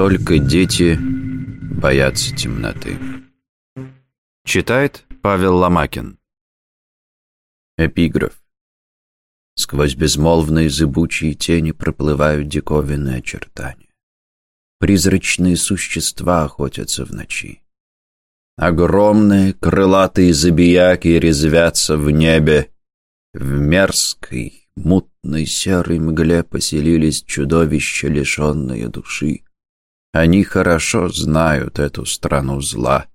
только дети боятся темноты. Читает Павел Ломакин. Эпиграф. Сквозь безмолвные зыбучие тени проплывают диковинные очертания. Призрачные существа охотятся в ночи. Огромные крылатые забияки резвятся в небе. В мерзкой, мутной серой мгле поселились чудовища, лишенные души. Они хорошо знают эту страну зла.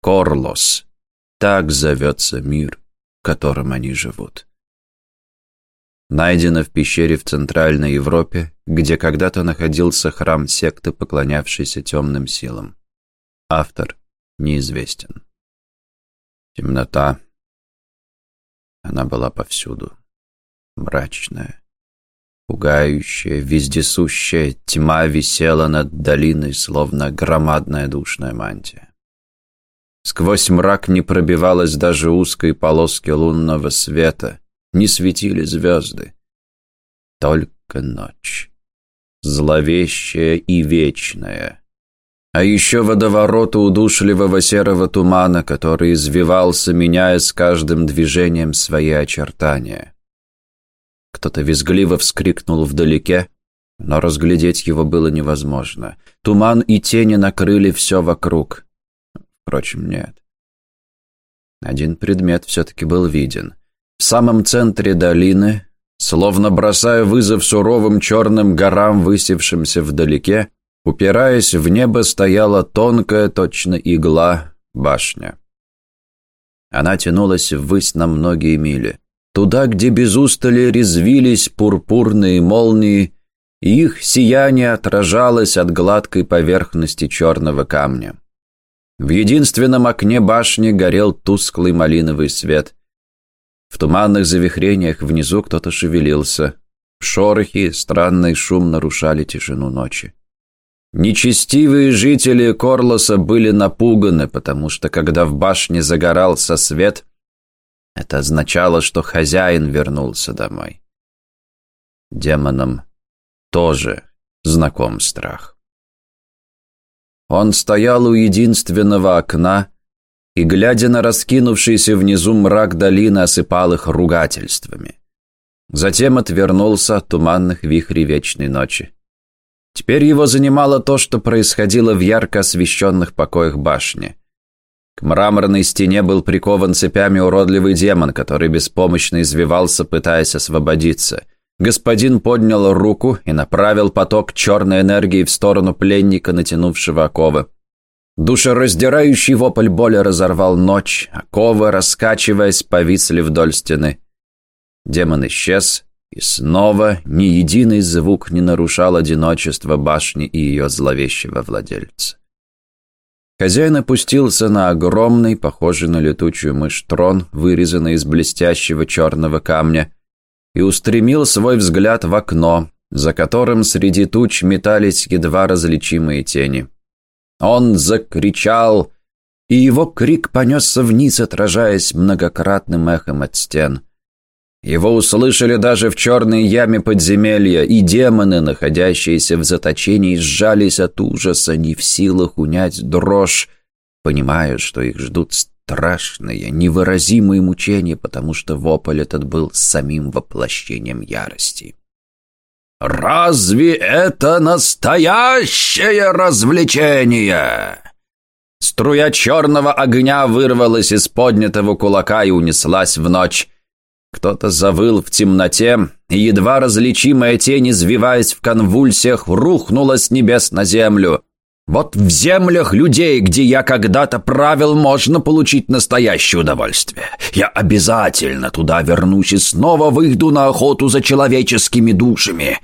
Корлос. Так зовется мир, в котором они живут. Найдено в пещере в Центральной Европе, где когда-то находился храм секты, поклонявшейся темным силам. Автор неизвестен. Темнота. Она была повсюду. Мрачная, пугающая, вездесущая тьма висела над долиной, словно громадная душная мантия. Сквозь мрак не пробивалась даже узкой полоски лунного света, не светили звезды. Только ночь. Зловещая и вечная. А еще водовороты удушливого серого тумана, который извивался, меняя с каждым движением свои очертания. Кто-то визгливо вскрикнул вдалеке, но разглядеть его было невозможно. Туман и тени накрыли все вокруг. Впрочем, нет. Один предмет все-таки был виден. В самом центре долины, словно бросая вызов суровым черным горам, высевшимся вдалеке, упираясь в небо, стояла тонкая, точно игла, башня. Она тянулась ввысь на многие мили. Туда, где без устали резвились пурпурные молнии, и их сияние отражалось от гладкой поверхности черного камня. В единственном окне башни горел тусклый малиновый свет. В туманных завихрениях внизу кто-то шевелился. Шорохи, странный шум нарушали тишину ночи. Нечестивые жители Корлоса были напуганы, потому что когда в башне загорался свет, это означало, что хозяин вернулся домой. Демонам тоже знаком страх. Он стоял у единственного окна и, глядя на раскинувшийся внизу мрак долины, осыпал их ругательствами. Затем отвернулся от туманных вихрей вечной ночи. Теперь его занимало то, что происходило в ярко освещенных покоях башни. К мраморной стене был прикован цепями уродливый демон, который беспомощно извивался, пытаясь освободиться. Господин поднял руку и направил поток черной энергии в сторону пленника, натянувшего оковы. Душераздирающий вопль боли разорвал ночь, оковы, раскачиваясь, повисли вдоль стены. Демон исчез, и снова ни единый звук не нарушал одиночество башни и ее зловещего владельца. Хозяин опустился на огромный, похожий на летучую мышь трон, вырезанный из блестящего черного камня, и устремил свой взгляд в окно, за которым среди туч метались едва различимые тени. Он закричал, и его крик понесся вниз, отражаясь многократным эхом от стен. Его услышали даже в черной яме подземелья, и демоны, находящиеся в заточении, сжались от ужаса, не в силах унять дрожь, понимая, что их ждут страшные, невыразимые мучения, потому что вопль этот был самим воплощением ярости. «Разве это настоящее развлечение?» Струя черного огня вырвалась из поднятого кулака и унеслась в ночь. Кто-то завыл в темноте, и едва различимая тень, извиваясь в конвульсиях, рухнула с небес на землю. Вот в землях людей, где я когда-то правил, можно получить настоящее удовольствие. Я обязательно туда вернусь и снова выйду на охоту за человеческими душами.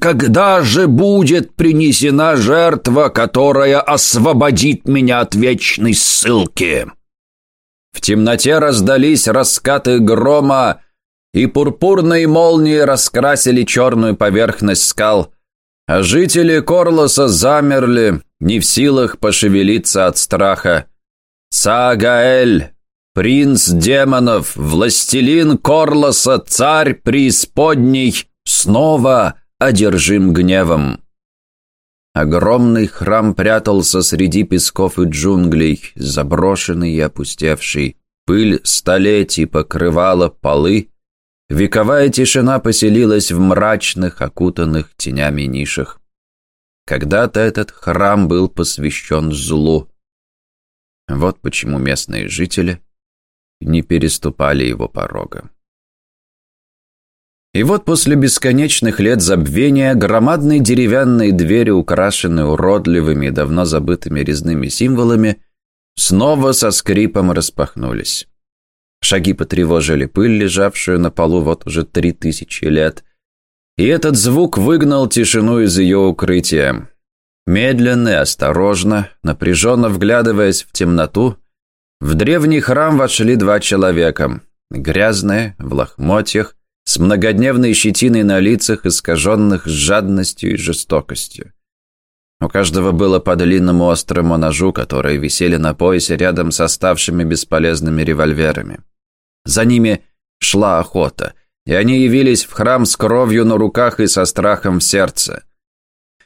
Когда же будет принесена жертва, которая освободит меня от вечной ссылки?» В темноте раздались раскаты грома, и пурпурные молнии раскрасили черную поверхность скал – а жители Корлоса замерли, не в силах пошевелиться от страха. Сагаэль, принц демонов, властелин Корлоса, царь преисподней, снова одержим гневом. Огромный храм прятался среди песков и джунглей, заброшенный и опустевший. Пыль столетий покрывала полы, вековая тишина поселилась в мрачных, окутанных тенями нишах. Когда-то этот храм был посвящен злу. Вот почему местные жители не переступали его порога. И вот после бесконечных лет забвения громадные деревянные двери, украшенные уродливыми давно забытыми резными символами, снова со скрипом распахнулись. Шаги потревожили пыль, лежавшую на полу вот уже три тысячи лет, и этот звук выгнал тишину из ее укрытия. Медленно и осторожно, напряженно вглядываясь в темноту, в древний храм вошли два человека, грязные, в лохмотьях, с многодневной щетиной на лицах, искаженных жадностью и жестокостью. У каждого было по длинному острому ножу, которые висели на поясе рядом с оставшими бесполезными револьверами. За ними шла охота, и они явились в храм с кровью на руках и со страхом в сердце.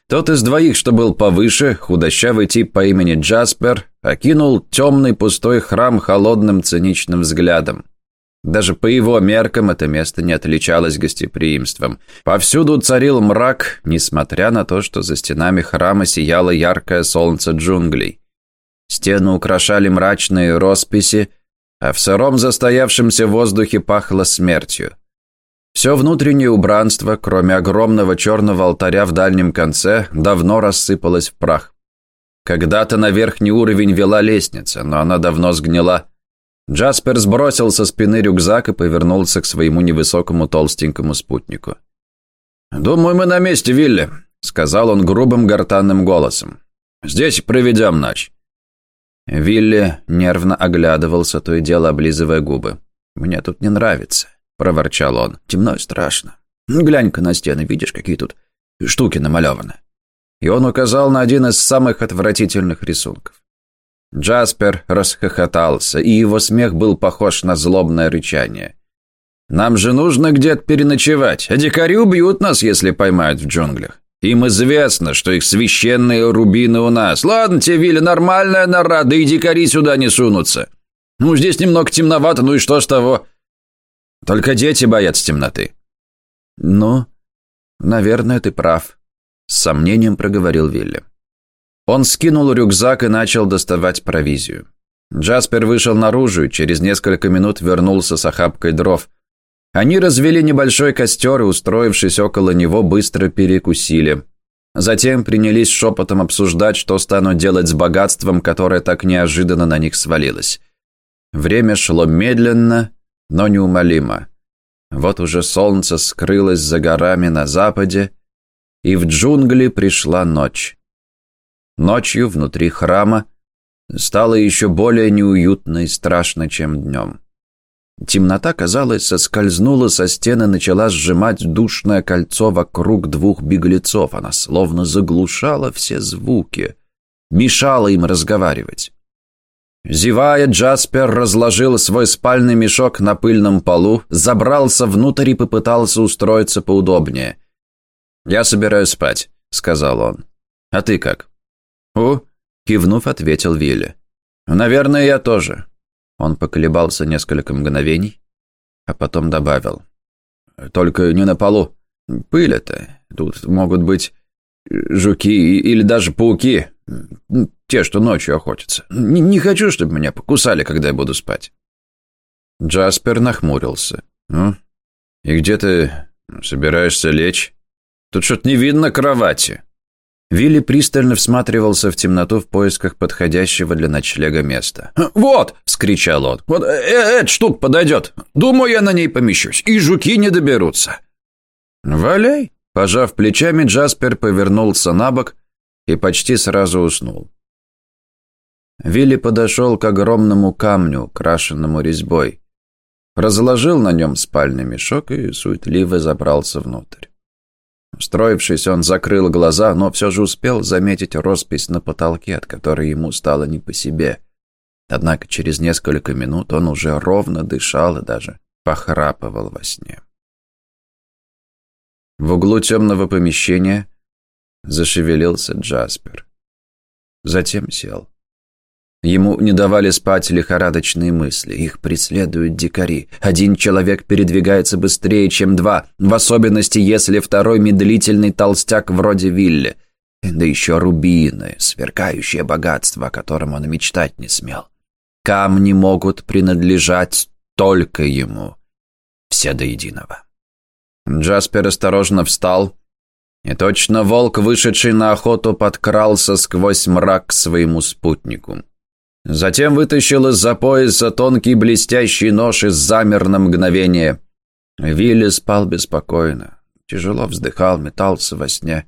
Тот из двоих, что был повыше, худощавый тип по имени Джаспер, окинул темный пустой храм холодным циничным взглядом. Даже по его меркам это место не отличалось гостеприимством. Повсюду царил мрак, несмотря на то, что за стенами храма сияло яркое солнце джунглей. Стены украшали мрачные росписи, а в сыром застоявшемся воздухе пахло смертью. Все внутреннее убранство, кроме огромного черного алтаря в дальнем конце, давно рассыпалось в прах. Когда-то на верхний уровень вела лестница, но она давно сгнила. Джаспер сбросил со спины рюкзак и повернулся к своему невысокому толстенькому спутнику. «Думаю, мы на месте, Вилли», — сказал он грубым гортанным голосом. «Здесь проведем ночь». Вилли нервно оглядывался, то и дело облизывая губы. «Мне тут не нравится», — проворчал он. «Темно и страшно. Глянь-ка на стены, видишь, какие тут штуки намалеваны». И он указал на один из самых отвратительных рисунков. Джаспер расхохотался, и его смех был похож на злобное рычание. «Нам же нужно где-то переночевать, а дикари убьют нас, если поймают в джунглях. Им известно, что их священные рубины у нас. Ладно тебе, Вилли, нормальная нора, да и дикари сюда не сунутся. Ну, здесь немного темновато, ну и что с того? Только дети боятся темноты». «Ну, наверное, ты прав», — с сомнением проговорил Вилли. Он скинул рюкзак и начал доставать провизию. Джаспер вышел наружу и через несколько минут вернулся с охапкой дров. Они развели небольшой костер и, устроившись около него, быстро перекусили. Затем принялись шепотом обсуждать, что станут делать с богатством, которое так неожиданно на них свалилось. Время шло медленно, но неумолимо. Вот уже солнце скрылось за горами на западе, и в джунгли пришла ночь. Ночью внутри храма стало еще более неуютно и страшно, чем днем. Темнота, казалось, соскользнула со стены, начала сжимать душное кольцо вокруг двух беглецов. Она словно заглушала все звуки, мешала им разговаривать. Зевая, Джаспер разложил свой спальный мешок на пыльном полу, забрался внутрь и попытался устроиться поудобнее. «Я собираюсь спать», — сказал он. «А ты как?» «О!» – кивнув, ответил Вилли. «Наверное, я тоже». Он поколебался несколько мгновений, а потом добавил. «Только не на полу. Пыль это. Тут могут быть жуки или даже пауки. Те, что ночью охотятся. Не, не хочу, чтобы меня покусали, когда я буду спать». Джаспер нахмурился. «Ну, и где ты собираешься лечь? Тут что-то не видно кровати». Вилли пристально всматривался в темноту в поисках подходящего для ночлега места. «Вот!» – вскричал он. «Вот э, э, эта штука подойдет. Думаю, я на ней помещусь. И жуки не доберутся». «Валяй!» – пожав плечами, Джаспер повернулся на бок и почти сразу уснул. Вилли подошел к огромному камню, украшенному резьбой. Разложил на нем спальный мешок и суетливо забрался внутрь. Устроившись, он закрыл глаза, но все же успел заметить роспись на потолке, от которой ему стало не по себе. Однако через несколько минут он уже ровно дышал и даже похрапывал во сне. В углу темного помещения Зашевелился Джаспер. Затем сел. Ему не давали спать лихорадочные мысли. Их преследуют дикари. Один человек передвигается быстрее, чем два, в особенности, если второй медлительный толстяк вроде Вилли. Да еще рубины, сверкающее богатство, о котором он мечтать не смел. Камни могут принадлежать только ему. Все до единого. Джаспер осторожно встал, и точно волк, вышедший на охоту, подкрался сквозь мрак к своему спутнику. Затем вытащил из-за пояса тонкий блестящий нож и замер на мгновение. Вилли спал беспокойно, тяжело вздыхал, метался во сне.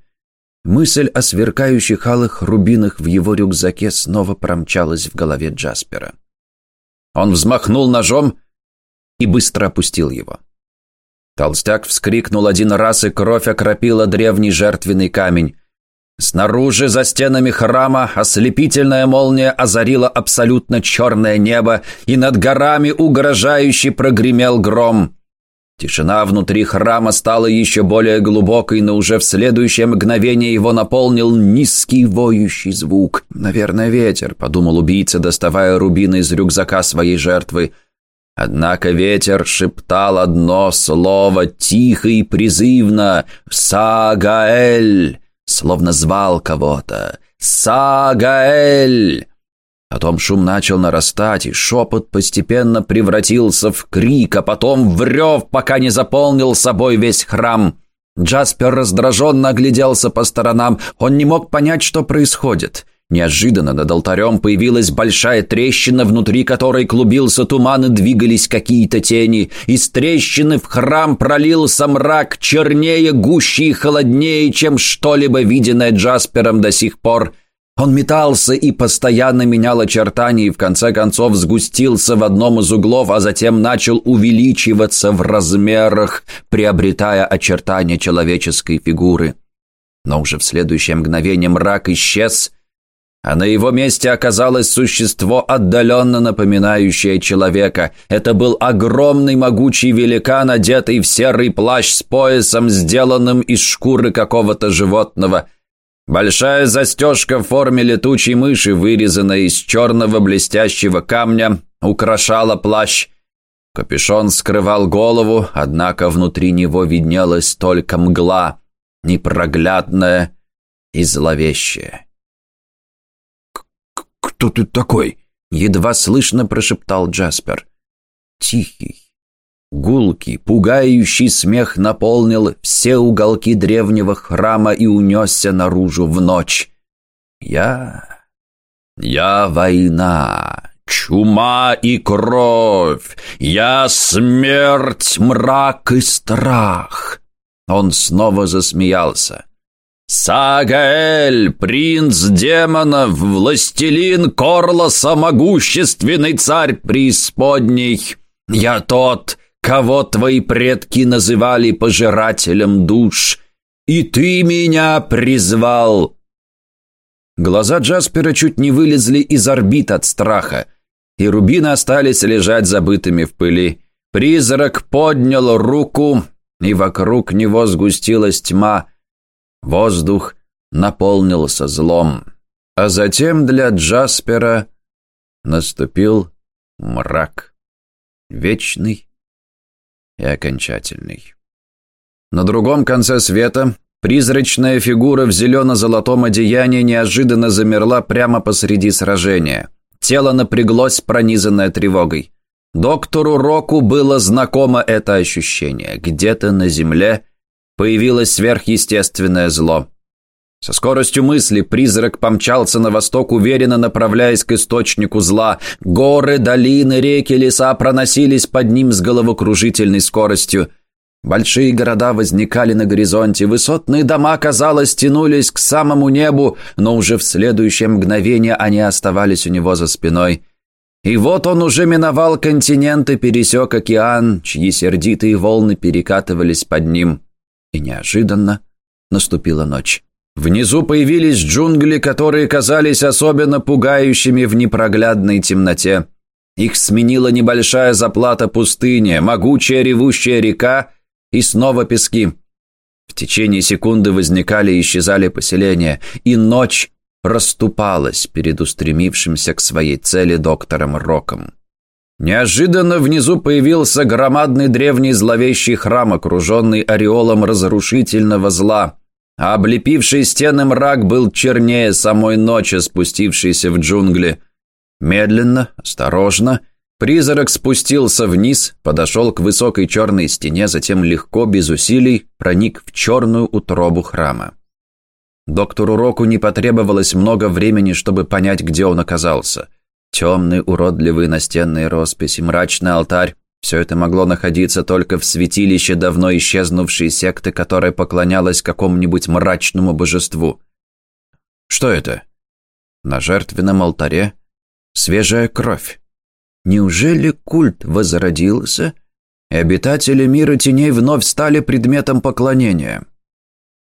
Мысль о сверкающих алых рубинах в его рюкзаке снова промчалась в голове Джаспера. Он взмахнул ножом и быстро опустил его. Толстяк вскрикнул один раз, и кровь окропила древний жертвенный камень. Снаружи, за стенами храма, ослепительная молния озарила абсолютно черное небо, и над горами угрожающе прогремел гром. Тишина внутри храма стала еще более глубокой, но уже в следующее мгновение его наполнил низкий воющий звук. «Наверное, ветер», — подумал убийца, доставая рубины из рюкзака своей жертвы. Однако ветер шептал одно слово тихо и призывно «Сагаэль» словно звал кого-то. «Сагаэль!» Потом шум начал нарастать, и шепот постепенно превратился в крик, а потом в рев, пока не заполнил собой весь храм. Джаспер раздраженно огляделся по сторонам. Он не мог понять, что происходит. Неожиданно над алтарем появилась большая трещина, внутри которой клубился туман и двигались какие-то тени. Из трещины в храм пролился мрак, чернее, гуще и холоднее, чем что-либо виденное Джаспером до сих пор. Он метался и постоянно менял очертания и в конце концов сгустился в одном из углов, а затем начал увеличиваться в размерах, приобретая очертания человеческой фигуры. Но уже в следующее мгновение мрак исчез — а на его месте оказалось существо, отдаленно напоминающее человека. Это был огромный могучий великан, одетый в серый плащ с поясом, сделанным из шкуры какого-то животного. Большая застежка в форме летучей мыши, вырезанная из черного блестящего камня, украшала плащ. Капюшон скрывал голову, однако внутри него виднелась только мгла, непроглядная и зловещая. «Кто ты такой?» — едва слышно прошептал Джаспер. Тихий, гулкий, пугающий смех наполнил все уголки древнего храма и унесся наружу в ночь. «Я... я война, чума и кровь, я смерть, мрак и страх». Он снова засмеялся. «Сагаэль, принц демонов, властелин Корлоса, могущественный царь преисподней! Я тот, кого твои предки называли пожирателем душ, и ты меня призвал!» Глаза Джаспера чуть не вылезли из орбит от страха, и рубины остались лежать забытыми в пыли. Призрак поднял руку, и вокруг него сгустилась тьма, Воздух наполнился злом. А затем для Джаспера наступил мрак. Вечный и окончательный. На другом конце света призрачная фигура в зелено-золотом одеянии неожиданно замерла прямо посреди сражения. Тело напряглось, пронизанное тревогой. Доктору Року было знакомо это ощущение. Где-то на земле появилось сверхъестественное зло. Со скоростью мысли призрак помчался на восток, уверенно направляясь к источнику зла. Горы, долины, реки, леса проносились под ним с головокружительной скоростью. Большие города возникали на горизонте, высотные дома, казалось, тянулись к самому небу, но уже в следующее мгновение они оставались у него за спиной. И вот он уже миновал континент и пересек океан, чьи сердитые волны перекатывались под ним. И неожиданно наступила ночь. Внизу появились джунгли, которые казались особенно пугающими в непроглядной темноте. Их сменила небольшая заплата пустыни, могучая ревущая река и снова пески. В течение секунды возникали и исчезали поселения, и ночь расступалась перед устремившимся к своей цели доктором Роком. Неожиданно внизу появился громадный древний зловещий храм, окруженный ореолом разрушительного зла, а облепивший стены мрак был чернее самой ночи, спустившейся в джунгли. Медленно, осторожно, призрак спустился вниз, подошел к высокой черной стене, затем легко, без усилий, проник в черную утробу храма. Доктору Року не потребовалось много времени, чтобы понять, где он оказался. Темные, уродливые настенные росписи, мрачный алтарь – все это могло находиться только в святилище давно исчезнувшей секты, которая поклонялась какому-нибудь мрачному божеству. Что это? На жертвенном алтаре свежая кровь. Неужели культ возродился, и обитатели мира теней вновь стали предметом поклонения?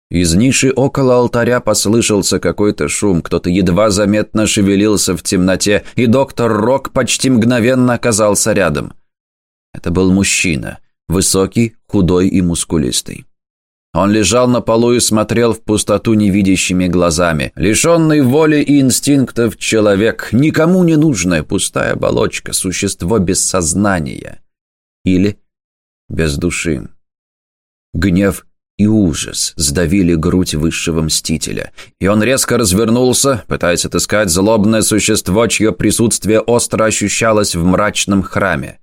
Из ниши около алтаря послышался какой-то шум, кто-то едва заметно шевелился в темноте, и доктор Рок почти мгновенно оказался рядом. Это был мужчина, высокий, худой и мускулистый. Он лежал на полу и смотрел в пустоту невидящими глазами. Лишенный воли и инстинктов человек, никому не нужная пустая оболочка, существо без сознания. Или без души. Гнев и ужас сдавили грудь высшего мстителя, и он резко развернулся, пытаясь отыскать злобное существо, чье присутствие остро ощущалось в мрачном храме.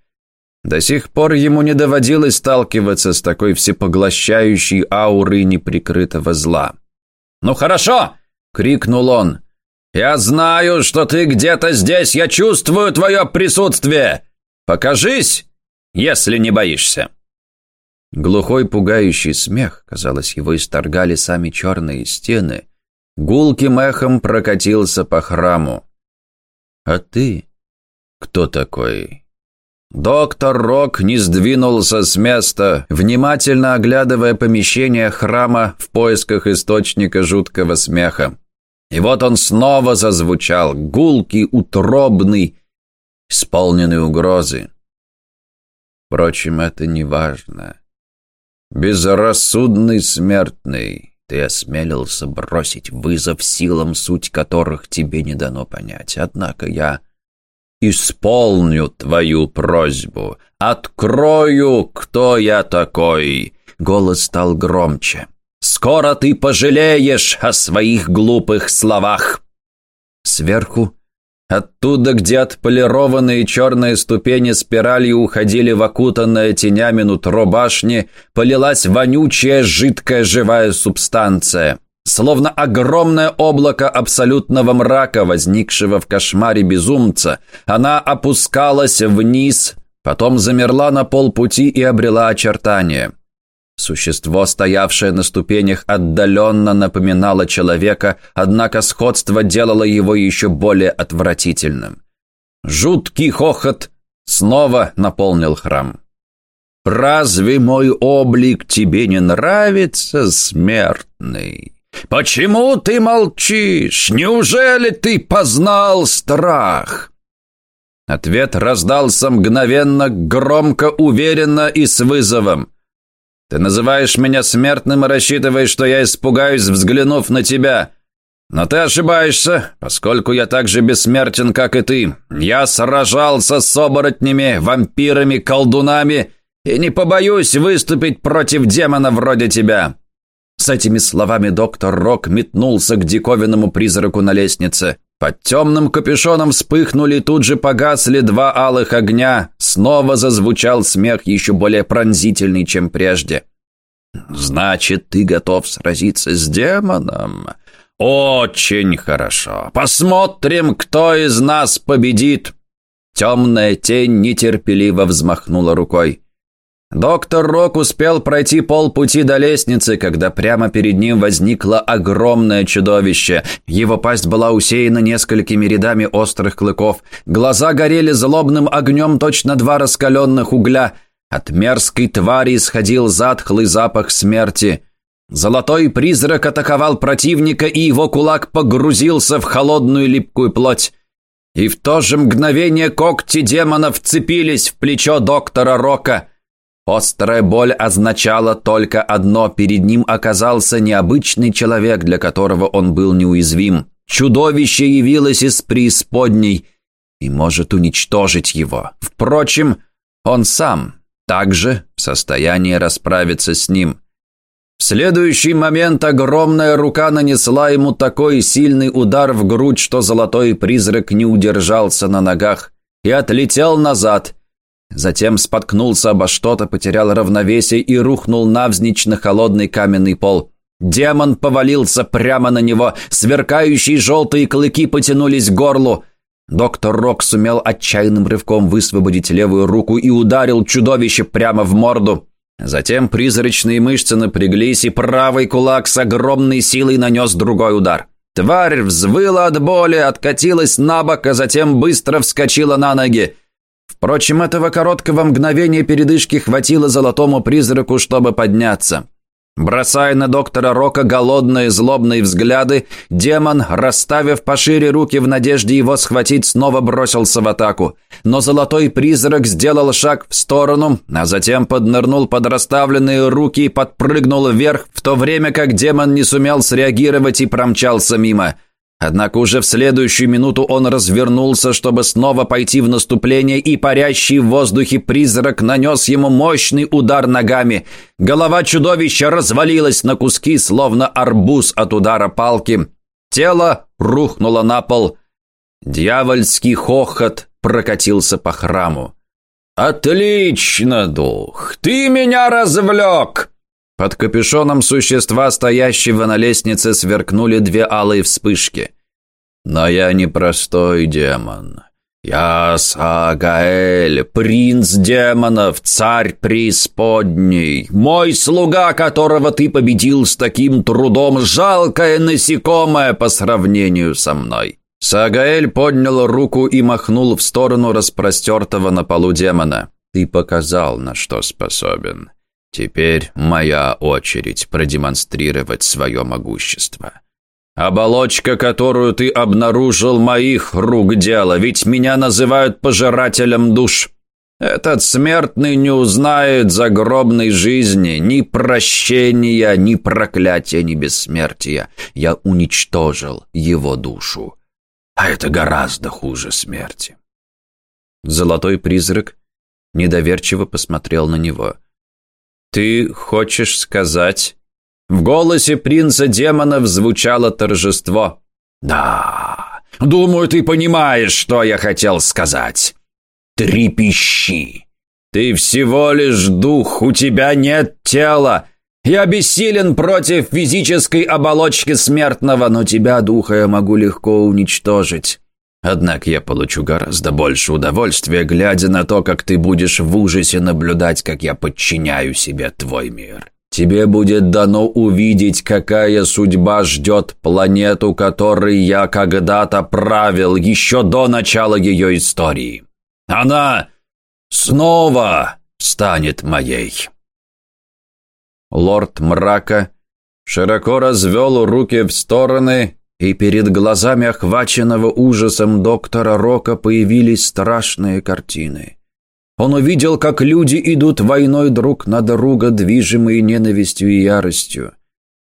До сих пор ему не доводилось сталкиваться с такой всепоглощающей аурой неприкрытого зла. «Ну хорошо!» — крикнул он. «Я знаю, что ты где-то здесь, я чувствую твое присутствие! Покажись, если не боишься!» Глухой пугающий смех, казалось, его исторгали сами черные стены, гулким эхом прокатился по храму. «А ты кто такой?» Доктор Рок не сдвинулся с места, внимательно оглядывая помещение храма в поисках источника жуткого смеха. И вот он снова зазвучал, гулкий, утробный, исполненный угрозы. Впрочем, это не важно. «Безрассудный смертный, ты осмелился бросить вызов силам, суть которых тебе не дано понять. Однако я исполню твою просьбу, открою, кто я такой». Голос стал громче. «Скоро ты пожалеешь о своих глупых словах!» Сверху Оттуда, где отполированные черные ступени спиралью уходили в окутанное тенями нутро башни, полилась вонючая жидкая живая субстанция. Словно огромное облако абсолютного мрака, возникшего в кошмаре безумца, она опускалась вниз, потом замерла на полпути и обрела очертания. Существо, стоявшее на ступенях, отдаленно напоминало человека, однако сходство делало его еще более отвратительным. Жуткий хохот снова наполнил храм. «Разве мой облик тебе не нравится, смертный? Почему ты молчишь? Неужели ты познал страх?» Ответ раздался мгновенно, громко, уверенно и с вызовом. Ты называешь меня смертным и рассчитываешь, что я испугаюсь, взглянув на тебя. Но ты ошибаешься, поскольку я так же бессмертен, как и ты. Я сражался с оборотнями, вампирами, колдунами и не побоюсь выступить против демона вроде тебя». С этими словами доктор Рок метнулся к диковинному призраку на лестнице. Под темным капюшоном вспыхнули, тут же погасли два алых огня. Снова зазвучал смех еще более пронзительный, чем прежде. «Значит, ты готов сразиться с демоном?» «Очень хорошо. Посмотрим, кто из нас победит!» Темная тень нетерпеливо взмахнула рукой. Доктор Рок успел пройти полпути до лестницы, когда прямо перед ним возникло огромное чудовище. Его пасть была усеяна несколькими рядами острых клыков. Глаза горели злобным огнем точно два раскаленных угля. От мерзкой твари исходил затхлый запах смерти. Золотой призрак атаковал противника, и его кулак погрузился в холодную липкую плоть. И в то же мгновение когти демона вцепились в плечо доктора Рока – Острая боль означала только одно – перед ним оказался необычный человек, для которого он был неуязвим. Чудовище явилось из преисподней и может уничтожить его. Впрочем, он сам также в состоянии расправиться с ним. В следующий момент огромная рука нанесла ему такой сильный удар в грудь, что золотой призрак не удержался на ногах и отлетел назад. Затем споткнулся обо что-то, потерял равновесие и рухнул навзничь на холодный каменный пол. Демон повалился прямо на него, сверкающие желтые клыки потянулись к горлу. Доктор Рок сумел отчаянным рывком высвободить левую руку и ударил чудовище прямо в морду. Затем призрачные мышцы напряглись, и правый кулак с огромной силой нанес другой удар. Тварь взвыла от боли, откатилась на бок, а затем быстро вскочила на ноги. Впрочем, этого короткого мгновения передышки хватило золотому призраку, чтобы подняться. Бросая на доктора Рока голодные злобные взгляды, демон, расставив пошире руки в надежде его схватить, снова бросился в атаку. Но золотой призрак сделал шаг в сторону, а затем поднырнул под расставленные руки и подпрыгнул вверх, в то время как демон не сумел среагировать и промчался мимо. Однако уже в следующую минуту он развернулся, чтобы снова пойти в наступление, и парящий в воздухе призрак нанес ему мощный удар ногами. Голова чудовища развалилась на куски, словно арбуз от удара палки. Тело рухнуло на пол. Дьявольский хохот прокатился по храму. «Отлично, дух! Ты меня развлек!» Под капюшоном существа, стоящего на лестнице, сверкнули две алые вспышки. «Но я не простой демон. Я Сагаэль, принц демонов, царь преисподней, мой слуга, которого ты победил с таким трудом, жалкое насекомое по сравнению со мной». Сагаэль поднял руку и махнул в сторону распростертого на полу демона. «Ты показал, на что способен. Теперь моя очередь продемонстрировать свое могущество. Оболочка, которую ты обнаружил, моих рук дело, ведь меня называют пожирателем душ. Этот смертный не узнает загробной жизни, ни прощения, ни проклятия, ни бессмертия. Я уничтожил его душу. А это гораздо хуже смерти. Золотой призрак недоверчиво посмотрел на него. «Ты хочешь сказать...» В голосе принца демонов звучало торжество. «Да, думаю, ты понимаешь, что я хотел сказать. Трепещи. Ты всего лишь дух, у тебя нет тела. Я бессилен против физической оболочки смертного, но тебя, духа, я могу легко уничтожить. Однако я получу гораздо больше удовольствия, глядя на то, как ты будешь в ужасе наблюдать, как я подчиняю себе твой мир. Тебе будет дано увидеть, какая судьба ждет планету, которой я когда-то правил еще до начала ее истории. Она снова станет моей. Лорд Мрака широко развел руки в стороны и перед глазами охваченного ужасом доктора Рока появились страшные картины. Он увидел, как люди идут войной друг на друга, движимые ненавистью и яростью.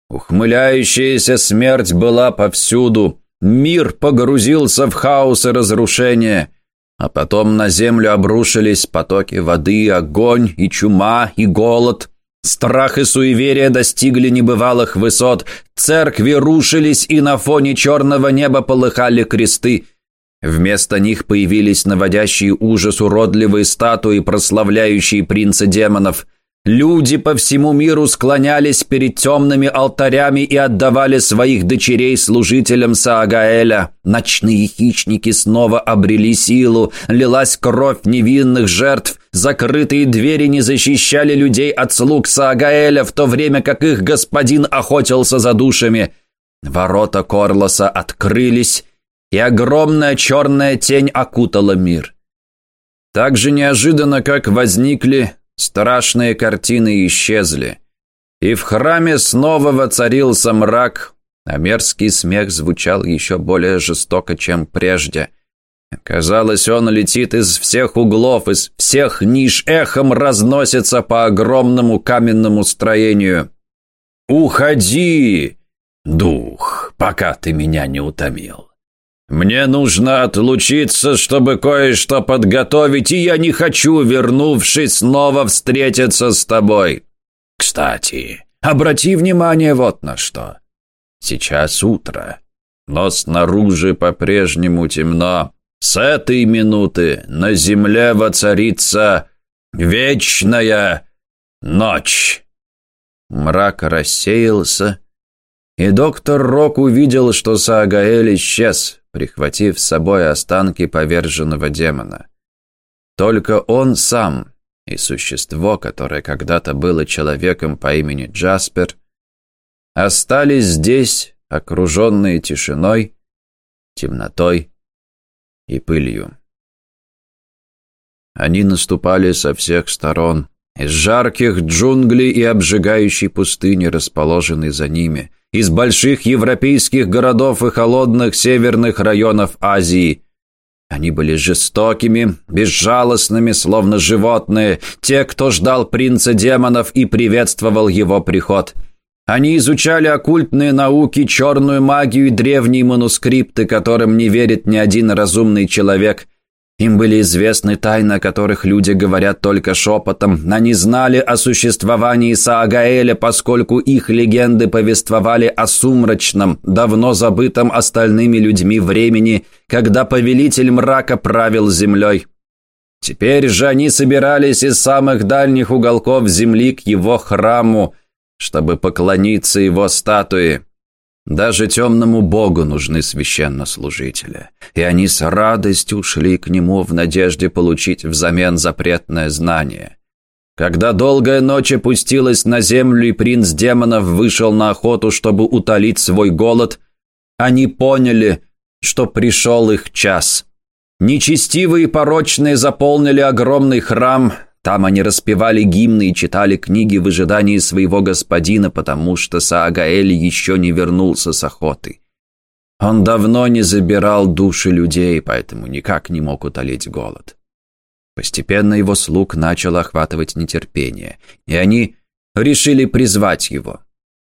Ухмыляющаяся смерть была повсюду. Мир погрузился в хаос и разрушение. А потом на землю обрушились потоки воды, огонь и чума, и голод. Страх и суеверие достигли небывалых высот, церкви рушились, и на фоне черного неба полыхали кресты. Вместо них появились наводящие ужас уродливые статуи, прославляющие принца демонов – Люди по всему миру склонялись перед темными алтарями и отдавали своих дочерей служителям Саагаэля. Ночные хищники снова обрели силу, лилась кровь невинных жертв, закрытые двери не защищали людей от слуг Саагаэля, в то время как их господин охотился за душами. Ворота Корлоса открылись, и огромная черная тень окутала мир. Так же неожиданно, как возникли, Страшные картины исчезли. И в храме снова воцарился мрак, а мерзкий смех звучал еще более жестоко, чем прежде. Казалось, он летит из всех углов, из всех ниш, эхом разносится по огромному каменному строению. «Уходи, дух, пока ты меня не утомил. Мне нужно отлучиться, чтобы кое-что подготовить, и я не хочу, вернувшись, снова встретиться с тобой. Кстати, обрати внимание вот на что. Сейчас утро, но снаружи по-прежнему темно». С этой минуты на земле воцарится вечная ночь. Мрак рассеялся, и доктор Рок увидел, что Саагаэль исчез, прихватив с собой останки поверженного демона. Только он сам и существо, которое когда-то было человеком по имени Джаспер, остались здесь, окруженные тишиной, темнотой и пылью. Они наступали со всех сторон, из жарких джунглей и обжигающей пустыни, расположенной за ними, из больших европейских городов и холодных северных районов Азии. Они были жестокими, безжалостными, словно животные, те, кто ждал принца демонов и приветствовал его приход – они изучали оккультные науки, черную магию и древние манускрипты, которым не верит ни один разумный человек. Им были известны тайны, о которых люди говорят только шепотом. Они знали о существовании Саагаэля, поскольку их легенды повествовали о сумрачном, давно забытом остальными людьми времени, когда повелитель мрака правил землей. Теперь же они собирались из самых дальних уголков земли к его храму, чтобы поклониться его статуе. Даже темному богу нужны священнослужители, и они с радостью шли к нему в надежде получить взамен запретное знание. Когда долгая ночь опустилась на землю и принц демонов вышел на охоту, чтобы утолить свой голод, они поняли, что пришел их час. Нечестивые и порочные заполнили огромный храм, там они распевали гимны и читали книги в ожидании своего господина, потому что Саагаэль еще не вернулся с охоты. Он давно не забирал души людей, поэтому никак не мог утолить голод. Постепенно его слуг начало охватывать нетерпение, и они решили призвать его.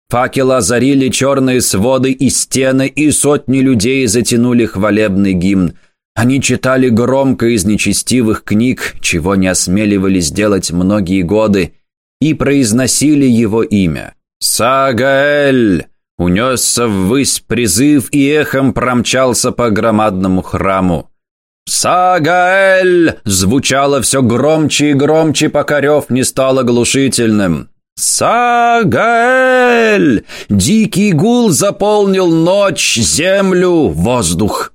Факелы озарили черные своды и стены, и сотни людей затянули хвалебный гимн – они читали громко из нечестивых книг, чего не осмеливались делать многие годы, и произносили его имя. «Сагаэль!» Унесся ввысь призыв и эхом промчался по громадному храму. «Сагаэль!» звучало все громче и громче, пока рев не стал оглушительным. «Сагаэль!» Дикий гул заполнил ночь, землю, воздух.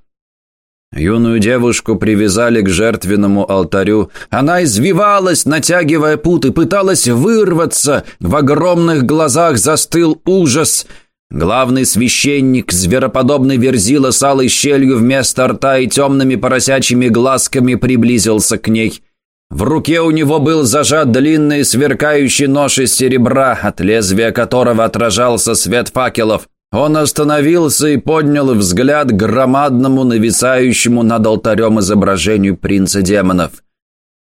Юную девушку привязали к жертвенному алтарю. Она извивалась, натягивая путы, пыталась вырваться. В огромных глазах застыл ужас. Главный священник, звероподобный верзила с алой щелью вместо рта и темными поросячьими глазками приблизился к ней. В руке у него был зажат длинный сверкающий нож из серебра, от лезвия которого отражался свет факелов. Он остановился и поднял взгляд к громадному, нависающему над алтарем изображению принца демонов.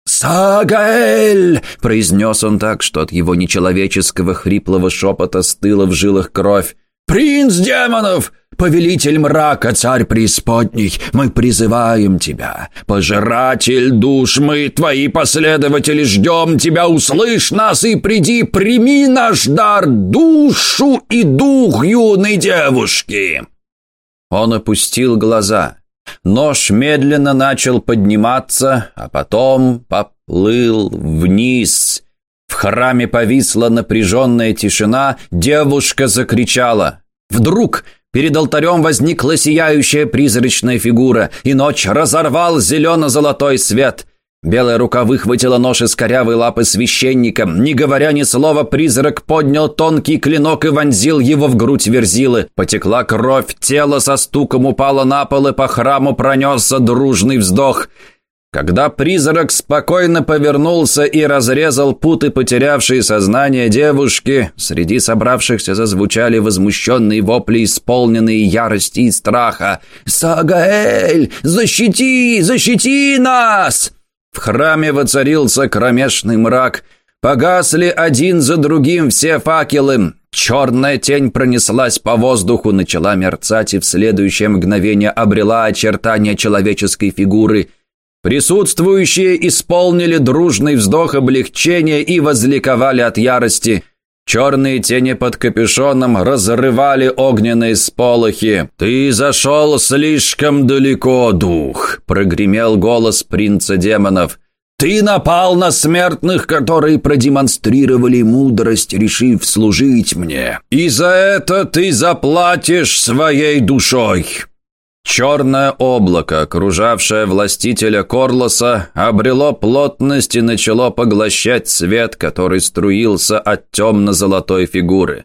«Сагаэль!» – произнес он так, что от его нечеловеческого хриплого шепота стыла в жилах кровь. «Принц демонов! Повелитель мрака, царь преисподней, мы призываем тебя. Пожиратель душ, мы, твои последователи, ждем тебя, услышь нас и приди, прими наш дар, душу и дух юной девушки!» Он опустил глаза. Нож медленно начал подниматься, а потом поплыл вниз. В храме повисла напряженная тишина, девушка закричала. Вдруг перед алтарем возникла сияющая призрачная фигура, и ночь разорвал зелено-золотой свет. Белая рука выхватила нож из корявой лапы священника. Не говоря ни слова, призрак поднял тонкий клинок и вонзил его в грудь верзилы. Потекла кровь, тело со стуком упало на пол, и по храму пронесся дружный вздох – когда призрак спокойно повернулся и разрезал путы потерявшей сознание девушки, среди собравшихся зазвучали возмущенные вопли, исполненные ярости и страха. «Сагаэль, защити, защити нас!» В храме воцарился кромешный мрак. Погасли один за другим все факелы. Черная тень пронеслась по воздуху, начала мерцать и в следующее мгновение обрела очертания человеческой фигуры. Присутствующие исполнили дружный вздох облегчения и возликовали от ярости. Черные тени под капюшоном разрывали огненные сполохи. «Ты зашел слишком далеко, дух!» – прогремел голос принца демонов. «Ты напал на смертных, которые продемонстрировали мудрость, решив служить мне. И за это ты заплатишь своей душой!» Черное облако, окружавшее властителя Корлоса, обрело плотность и начало поглощать свет, который струился от темно-золотой фигуры.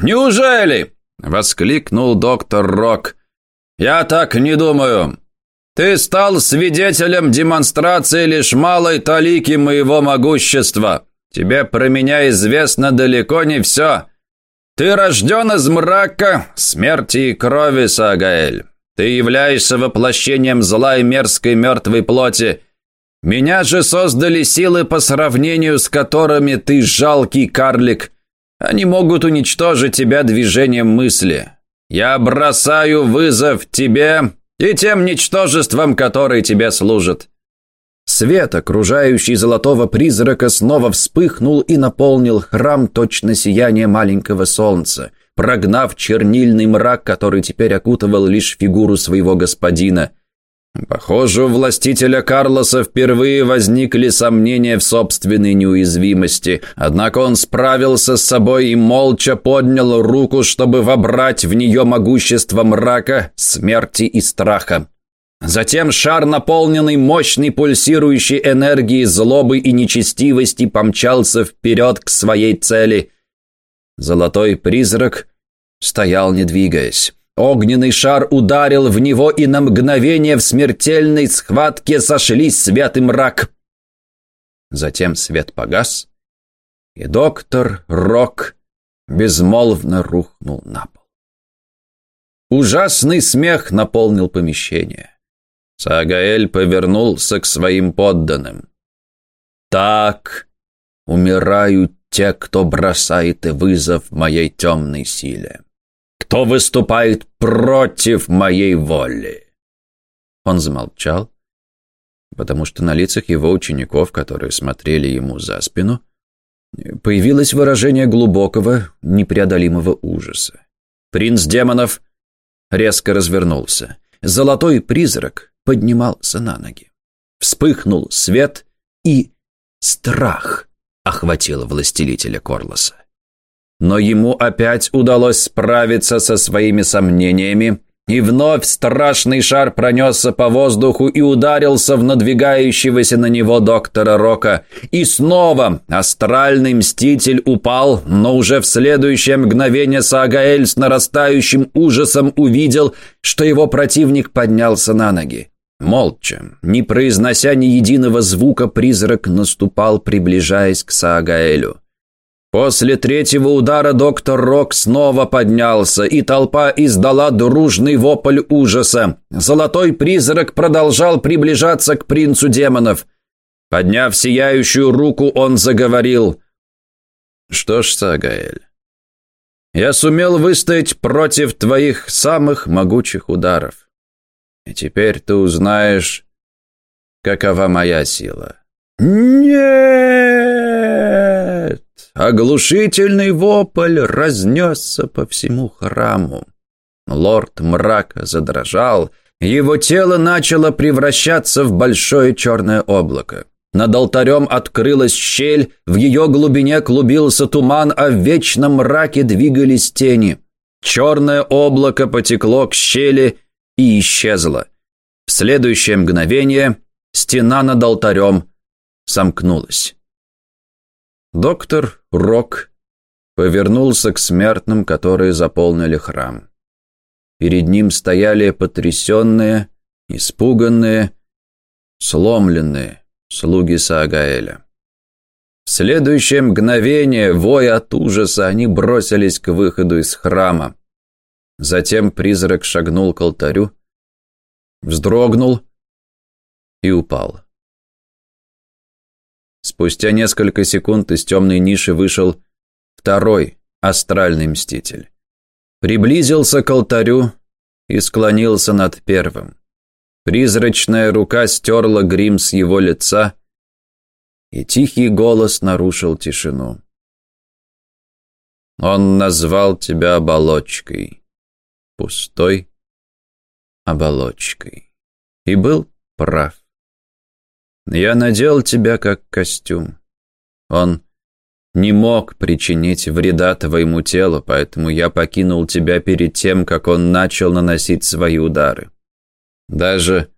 «Неужели?» — воскликнул доктор Рок. «Я так не думаю. Ты стал свидетелем демонстрации лишь малой талики моего могущества. Тебе про меня известно далеко не все. Ты рожден из мрака, смерти и крови, Сагаэль. Ты являешься воплощением зла и мерзкой мертвой плоти. Меня же создали силы, по сравнению с которыми ты жалкий карлик. Они могут уничтожить тебя движением мысли. Я бросаю вызов тебе и тем ничтожествам, которые тебе служат». Свет, окружающий золотого призрака, снова вспыхнул и наполнил храм точно сияние маленького солнца – прогнав чернильный мрак, который теперь окутывал лишь фигуру своего господина. Похоже, у властителя Карлоса впервые возникли сомнения в собственной неуязвимости, однако он справился с собой и молча поднял руку, чтобы вобрать в нее могущество мрака, смерти и страха. Затем шар, наполненный мощной пульсирующей энергией злобы и нечестивости, помчался вперед к своей цели. Золотой призрак стоял, не двигаясь. Огненный шар ударил в него, и на мгновение в смертельной схватке сошлись свет и мрак. Затем свет погас, и доктор Рок безмолвно рухнул на пол. Ужасный смех наполнил помещение. Сагаэль повернулся к своим подданным. «Так умирают те, кто бросает вызов моей темной силе, кто выступает против моей воли. Он замолчал, потому что на лицах его учеников, которые смотрели ему за спину, появилось выражение глубокого, непреодолимого ужаса. Принц демонов резко развернулся. Золотой призрак поднимался на ноги. Вспыхнул свет и страх охватило властелителя Корлоса. Но ему опять удалось справиться со своими сомнениями, и вновь страшный шар пронесся по воздуху и ударился в надвигающегося на него доктора Рока. И снова астральный мститель упал, но уже в следующее мгновение Саагаэль с нарастающим ужасом увидел, что его противник поднялся на ноги. Молча, не произнося ни единого звука, призрак наступал, приближаясь к Саагаэлю. После третьего удара доктор Рок снова поднялся, и толпа издала дружный вопль ужаса. Золотой призрак продолжал приближаться к принцу демонов. Подняв сияющую руку, он заговорил. «Что ж, Сагаэль, я сумел выстоять против твоих самых могучих ударов. И теперь ты узнаешь, какова моя сила. Нет! Оглушительный вопль разнесся по всему храму. Лорд мрака задрожал, его тело начало превращаться в большое черное облако. Над алтарем открылась щель, в ее глубине клубился туман, а в вечном мраке двигались тени. Черное облако потекло к щели и исчезла. В следующее мгновение стена над алтарем сомкнулась. Доктор Рок повернулся к смертным, которые заполнили храм. Перед ним стояли потрясенные, испуганные сломленные слуги Саагаэля. В следующее мгновение, воя от ужаса, они бросились к выходу из храма. Затем призрак шагнул к алтарю, вздрогнул и упал. Спустя несколько секунд из темной ниши вышел второй астральный мститель. Приблизился к алтарю и склонился над первым. Призрачная рука стерла грим с его лица, и тихий голос нарушил тишину. Он назвал тебя оболочкой, пустой оболочкой, и был прав. Я надел тебя как костюм. Он не мог причинить вреда твоему телу, поэтому я покинул тебя перед тем, как он начал наносить свои удары. Даже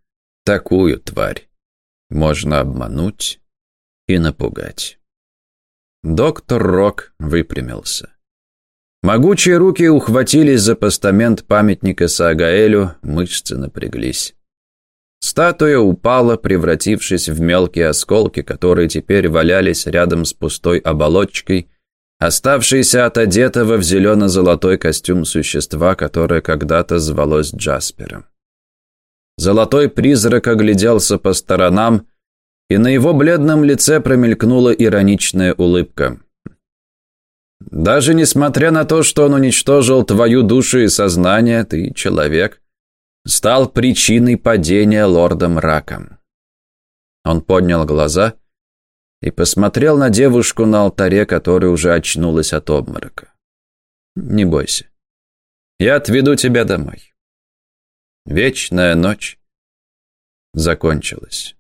такую тварь можно обмануть и напугать. Доктор Рок выпрямился. Могучие руки ухватились за постамент памятника Саагаэлю, мышцы напряглись. Статуя упала, превратившись в мелкие осколки, которые теперь валялись рядом с пустой оболочкой, оставшейся от одетого в зелено-золотой костюм существа, которое когда-то звалось Джаспером. Золотой призрак огляделся по сторонам, и на его бледном лице промелькнула ироничная улыбка. «Даже несмотря на то, что он уничтожил твою душу и сознание, ты человек, стал причиной падения лорда мраком». Он поднял глаза и посмотрел на девушку на алтаре, которая уже очнулась от обморока. «Не бойся. Я отведу тебя домой». Вечная ночь закончилась.